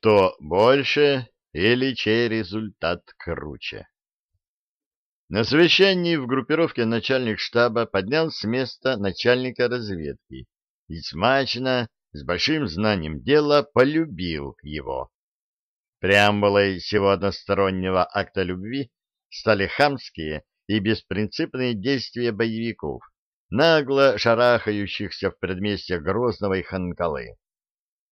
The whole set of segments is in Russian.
Кто больше или чей результат круче? На совещании в группировке начальник штаба поднял с места начальника разведки и смачно, с большим знанием дела, полюбил его. Преамбулой всего одностороннего акта любви стали хамские и беспринципные действия боевиков, нагло шарахающихся в предместьях Грозного и Ханкалы.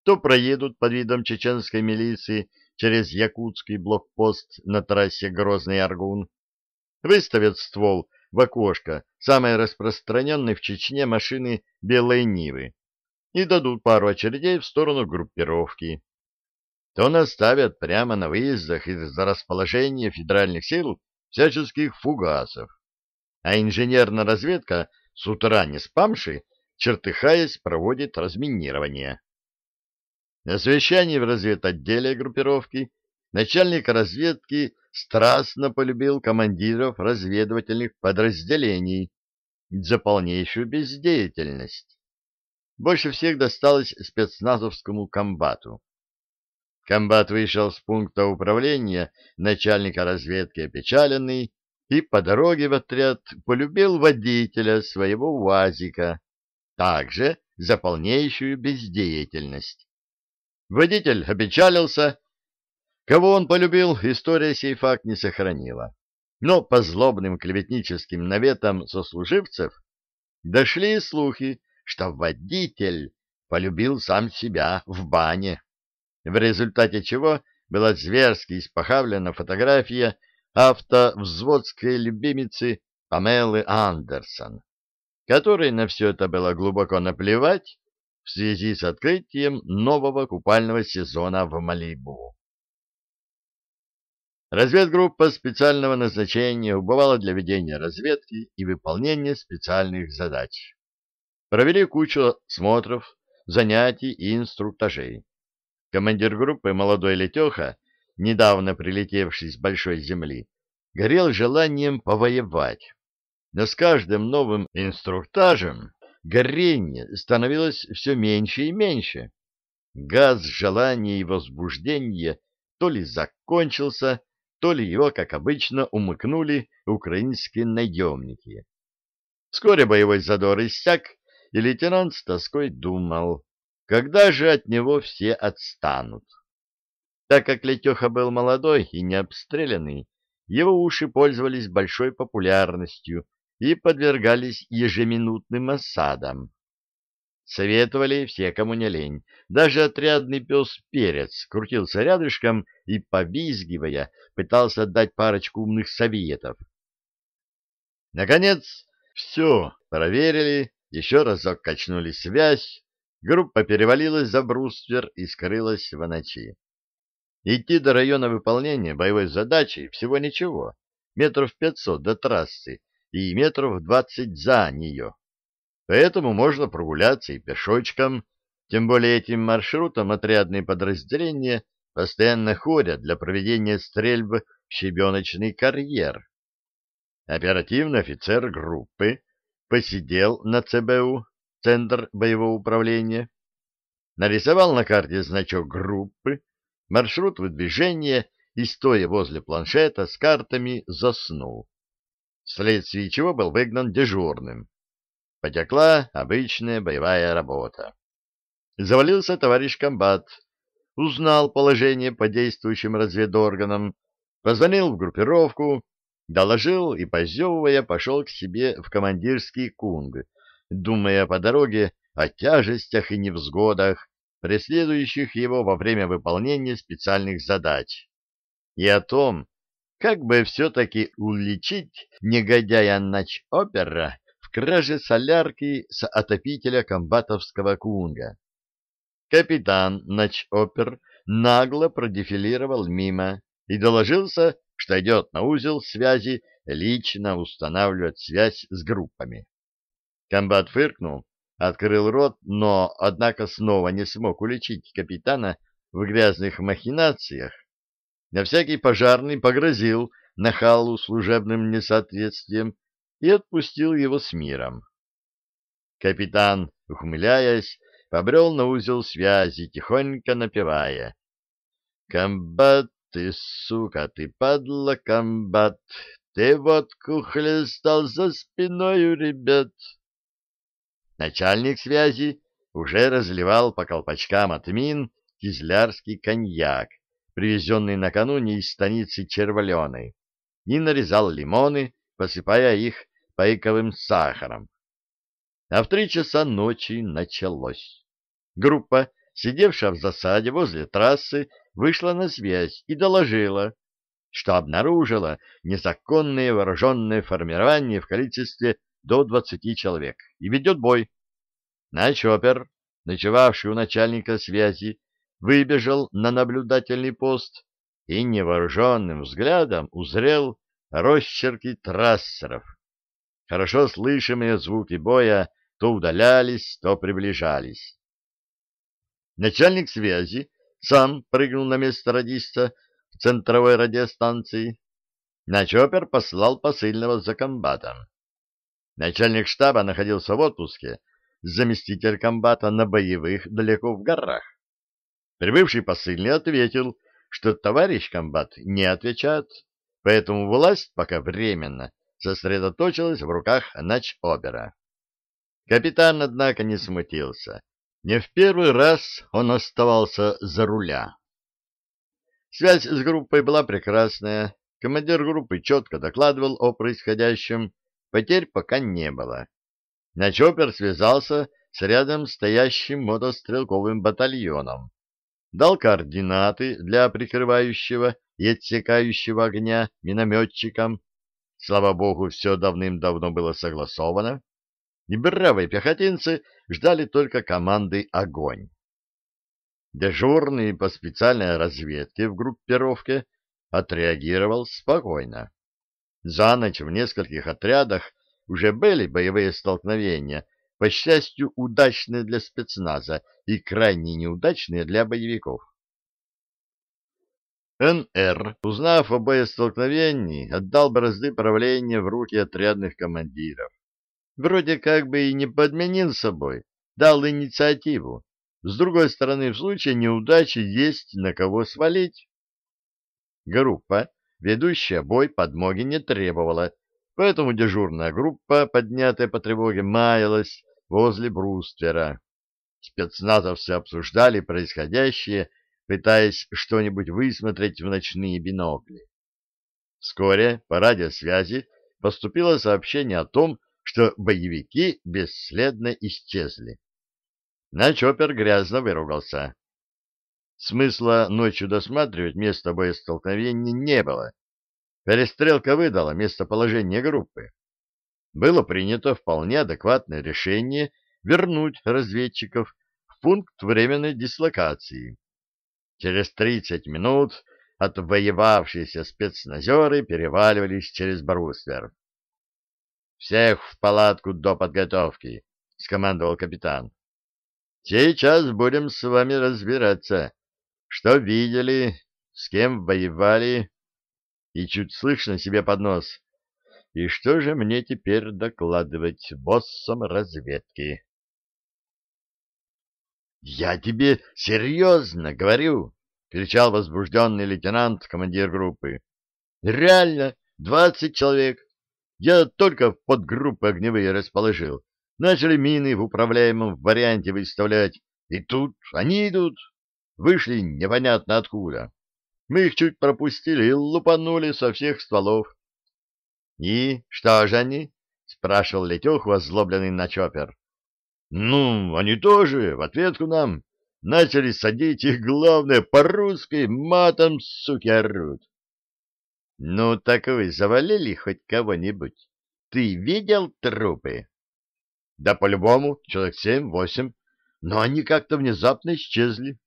То проедут под видом чеченской милиции через якутский блокпост на трассе Грозный-Аргун, выставят ствол в окошко самой распространенной в Чечне машины белой Нивы и дадут пару очередей в сторону группировки. То наставят прямо на выездах из-за расположения федеральных сил всяческих фугасов, а инженерная разведка с утра не спамши, чертыхаясь, проводит разминирование. На совещании в разведотделе группировки начальник разведки страстно полюбил командиров разведывательных подразделений за полнейшую бездеятельность. Больше всех досталось спецназовскому комбату. Комбат вышел с пункта управления начальника разведки опечаленный и по дороге в отряд полюбил водителя своего УАЗика, также за полнейшую бездеятельность. Водитель опечалился. Кого он полюбил, история сей факт не сохранила. Но по злобным клеветническим наветам сослуживцев дошли слухи, что водитель полюбил сам себя в бане, в результате чего была зверски испохавлена фотография автовзводской любимицы Памелы Андерсон, которой на все это было глубоко наплевать, в связи с открытием нового купального сезона в Малибу. Разведгруппа специального назначения убывала для ведения разведки и выполнения специальных задач. Провели кучу смотров, занятий и инструктажей. Командир группы, молодой Летеха, недавно прилетевший с большой земли, горел желанием повоевать. Но с каждым новым инструктажем горение становилось все меньше и меньше. Газ желания и возбуждения то ли закончился, то ли его, как обычно, умыкнули украинские наемники. Вскоре боевой задор иссяк, и лейтенант с тоской думал, когда же от него все отстанут. Так как Летеха был молодой и не обстрелянный, его уши пользовались большой популярностью и подвергались ежеминутным осадам. Советовали все, кому не лень. Даже отрядный пес Перец крутился рядышком и, побизгивая, пытался дать парочку умных советов. Наконец, все проверили, еще разок качнули связь, группа перевалилась за бруствер и скрылась в ночи. Идти до района выполнения боевой задачи всего ничего, метров пятьсот до трассы, и метров двадцать за нее. Поэтому можно прогуляться и пешочком, тем более этим маршрутом отрядные подразделения постоянно ходят для проведения стрельб в щебеночный карьер. Оперативный офицер группы посидел на ЦБУ, Центр боевого управления, нарисовал на карте значок группы, маршрут выдвижения и, стоя возле планшета с картами, заснул вследствие чего был выгнан дежурным. Потекла обычная боевая работа. Завалился товарищ комбат, узнал положение по действующим разведорганам, позвонил в группировку, доложил и, позевывая, пошел к себе в командирский кунг, думая по дороге о тяжестях и невзгодах, преследующих его во время выполнения специальных задач, и о том, как бы все-таки уличить негодяя нач-опера в краже солярки с отопителя комбатовского кунга? Капитан нач-опер нагло продефилировал мимо и доложился, что идет на узел связи лично устанавливать связь с группами. Комбат фыркнул, открыл рот, но, однако, снова не смог уличить капитана в грязных махинациях, на всякий пожарный погрозил нахалу служебным несоответствием и отпустил его с миром. Капитан, ухмыляясь, побрел на узел связи, тихонько напевая. Комбат, ты, сука, ты падла, комбат, ты водку хлестал за спиной у ребят. Начальник связи уже разливал по колпачкам от мин кизлярский коньяк, привезенный накануне из станицы Червленой, и нарезал лимоны, посыпая их пайковым сахаром. А в три часа ночи началось. Группа, сидевшая в засаде возле трассы, вышла на связь и доложила, что обнаружила незаконное вооруженное формирование в количестве до 20 человек и ведет бой. Наш опер, ночевавший у начальника связи, выбежал на наблюдательный пост и невооруженным взглядом узрел росчерки трассеров. Хорошо слышимые звуки боя то удалялись, то приближались. Начальник связи сам прыгнул на место радиста в центровой радиостанции. Начопер послал посыльного за комбатом. Начальник штаба находился в отпуске, заместитель комбата на боевых далеко в горах. Прибывший посыльный ответил, что товарищ комбат не отвечает, поэтому власть пока временно сосредоточилась в руках начобера. Капитан, однако, не смутился. Не в первый раз он оставался за руля. Связь с группой была прекрасная. Командир группы четко докладывал о происходящем. Потерь пока не было. Начопер связался с рядом стоящим мотострелковым батальоном. Дал координаты для прикрывающего и отсекающего огня минометчикам. Слава богу, все давным-давно было согласовано и бравые пехотинцы ждали только команды «Огонь». Дежурный по специальной разведке в группировке отреагировал спокойно. За ночь в нескольких отрядах уже были боевые столкновения, по счастью, удачные для спецназа и крайне неудачные для боевиков. НР, узнав о боестолкновении, отдал бразды правления в руки отрядных командиров вроде как бы и не подменил собой, дал инициативу. С другой стороны, в случае неудачи есть на кого свалить. Группа, ведущая бой, подмоги не требовала, поэтому дежурная группа, поднятая по тревоге, маялась возле бруствера. Спецназовцы обсуждали происходящее, пытаясь что-нибудь высмотреть в ночные бинокли. Вскоре по радиосвязи поступило сообщение о том, что боевики бесследно исчезли. Начопер грязно выругался. Смысла ночью досматривать место боестолкновения не было. Перестрелка выдала местоположение группы. Было принято вполне адекватное решение вернуть разведчиков в пункт временной дислокации. Через 30 минут отвоевавшиеся спецназеры переваливались через бруствер. Всех в палатку до подготовки, — скомандовал капитан. — Сейчас будем с вами разбираться. Что видели, с кем воевали, и чуть слышно себе под нос. И что же мне теперь докладывать боссам разведки? — Я тебе серьезно говорю, — кричал возбужденный лейтенант, командир группы. — Реально, двадцать человек я только в подгруппы огневые расположил. Начали мины в управляемом варианте выставлять. И тут они идут. Вышли непонятно откуда. Мы их чуть пропустили и лупанули со всех стволов. — И что же они? — спрашивал Летех, возлобленный на чоппер. — Ну, они тоже, в ответку нам. Начали садить их, главное, по-русски, матом, суки, орут. — Ну, так вы завалили хоть кого-нибудь? Ты видел трупы? — Да по-любому, человек семь-восемь, но они как-то внезапно исчезли.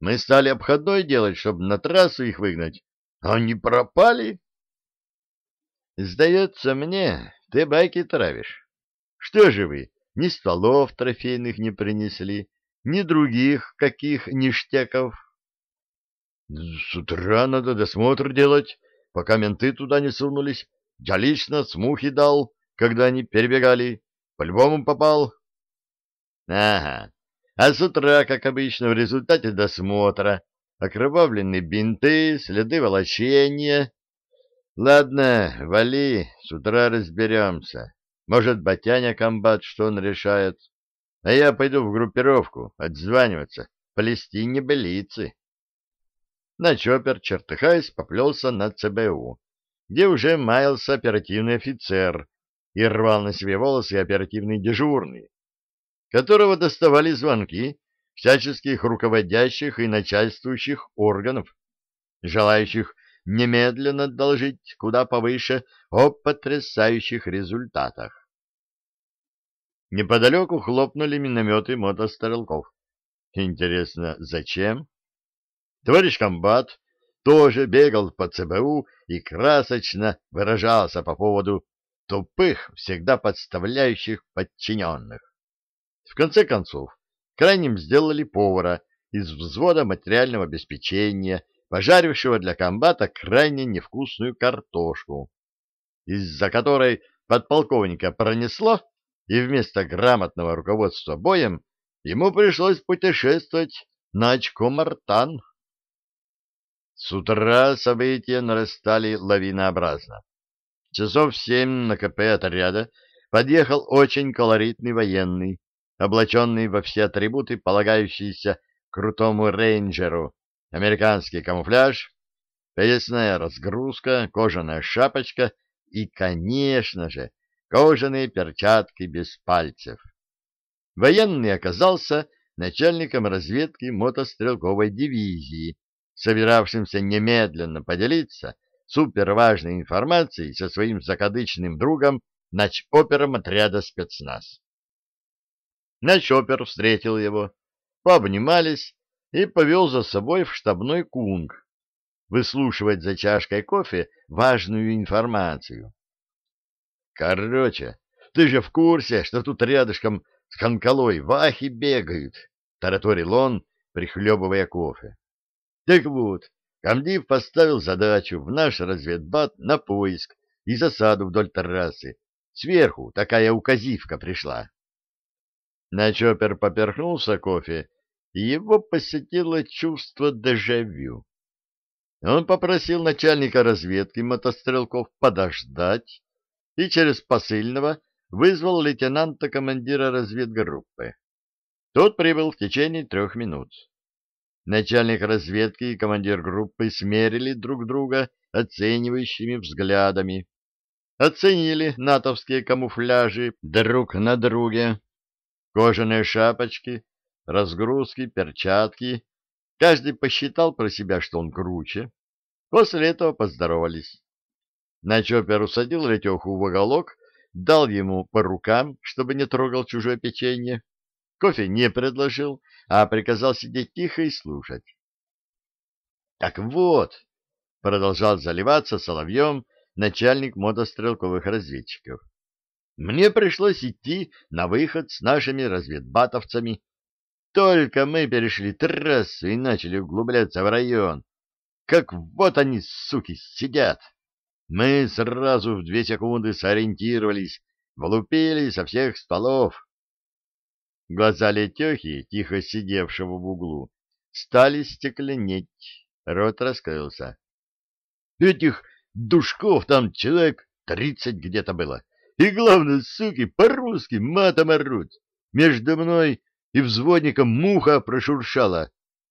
Мы стали обходной делать, чтобы на трассу их выгнать. А они пропали. — Сдается мне, ты байки травишь. Что же вы, ни стволов трофейных не принесли, ни других каких ништяков? — С утра надо досмотр делать пока менты туда не сунулись. Я лично смухи дал, когда они перебегали. По-любому попал. Ага. А с утра, как обычно, в результате досмотра окровавленные бинты, следы волочения. Ладно, вали, с утра разберемся. Может, Батяня комбат, что он решает. А я пойду в группировку отзваниваться, плести небылицы. На чопер, чертыхаясь, поплелся на ЦБУ, где уже маялся оперативный офицер и рвал на себе волосы оперативный дежурный, которого доставали звонки всяческих руководящих и начальствующих органов, желающих немедленно доложить куда повыше о потрясающих результатах. Неподалеку хлопнули минометы мотострелков. Интересно, зачем? Товарищ комбат тоже бегал по ЦБУ и красочно выражался по поводу тупых, всегда подставляющих подчиненных. В конце концов, крайним сделали повара из взвода материального обеспечения, пожарившего для комбата крайне невкусную картошку, из-за которой подполковника пронесло и вместо грамотного руководства боем ему пришлось путешествовать на очко Мартан. С утра события нарастали лавинообразно. Часов семь на КП отряда подъехал очень колоритный военный, облаченный во все атрибуты, полагающиеся крутому рейнджеру, американский камуфляж, поясная разгрузка, кожаная шапочка и, конечно же, кожаные перчатки без пальцев. Военный оказался начальником разведки мотострелковой дивизии, собиравшимся немедленно поделиться суперважной информацией со своим закадычным другом начопером отряда спецназ. Начопер встретил его, пообнимались и повел за собой в штабной кунг, выслушивать за чашкой кофе важную информацию. Короче, ты же в курсе, что тут рядышком с Ханкалой вахи бегают, — тараторил он, прихлебывая кофе. Так вот, комдив поставил задачу в наш разведбат на поиск и засаду вдоль трассы. Сверху такая указивка пришла. Начопер поперхнулся кофе, его посетило чувство дежавю. Он попросил начальника разведки мотострелков подождать, и через посыльного вызвал лейтенанта-командира разведгруппы. Тот прибыл в течение трех минут. Начальник разведки и командир группы смерили друг друга оценивающими взглядами. Оценили натовские камуфляжи друг на друге, кожаные шапочки, разгрузки, перчатки. Каждый посчитал про себя, что он круче. После этого поздоровались. Начопер усадил Летеху в уголок, дал ему по рукам, чтобы не трогал чужое печенье. Кофе не предложил, а приказал сидеть тихо и слушать. «Так вот», — продолжал заливаться соловьем начальник мотострелковых разведчиков, «мне пришлось идти на выход с нашими разведбатовцами. Только мы перешли трассу и начали углубляться в район, как вот они, суки, сидят». Мы сразу в две секунды сориентировались, влупили со всех столов. Глаза Летехи, тихо сидевшего в углу, стали стекленеть, рот раскрылся. Этих душков там человек тридцать где-то было. И главное, суки, по-русски матом орут. Между мной и взводником муха прошуршала.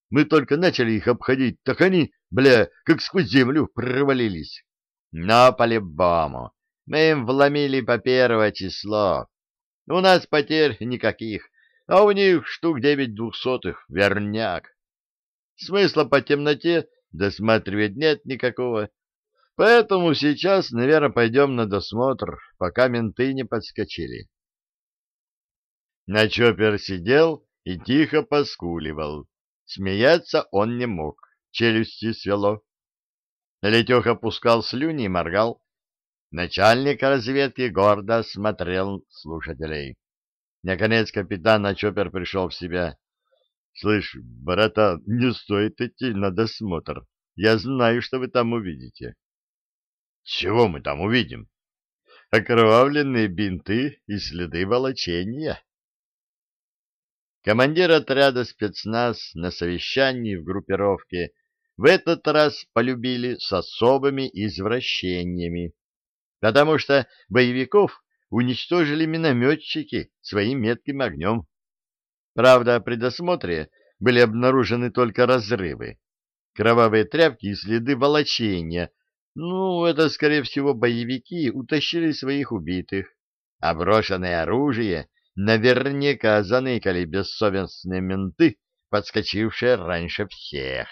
Мы только начали их обходить, так они, бля, как сквозь землю провалились. Но по-любому. Мы им вломили по первое число. У нас потерь никаких, а у них штук девять двухсотых, верняк. Смысла по темноте досматривать нет никакого. Поэтому сейчас, наверное, пойдем на досмотр, пока менты не подскочили. Начопер сидел и тихо поскуливал. Смеяться он не мог, челюсти свело. Летеха пускал слюни и моргал. Начальник разведки гордо смотрел слушателей. Наконец капитан Начопер пришел в себя. — Слышь, брата, не стоит идти на досмотр. Я знаю, что вы там увидите. — Чего мы там увидим? — Окровавленные бинты и следы волочения. Командир отряда спецназ на совещании в группировке в этот раз полюбили с особыми извращениями, потому что боевиков уничтожили минометчики своим метким огнем. Правда, при досмотре были обнаружены только разрывы, кровавые тряпки и следы волочения. Ну, это, скорее всего, боевики утащили своих убитых, а брошенное оружие наверняка заныкали бессовестные менты, подскочившие раньше всех.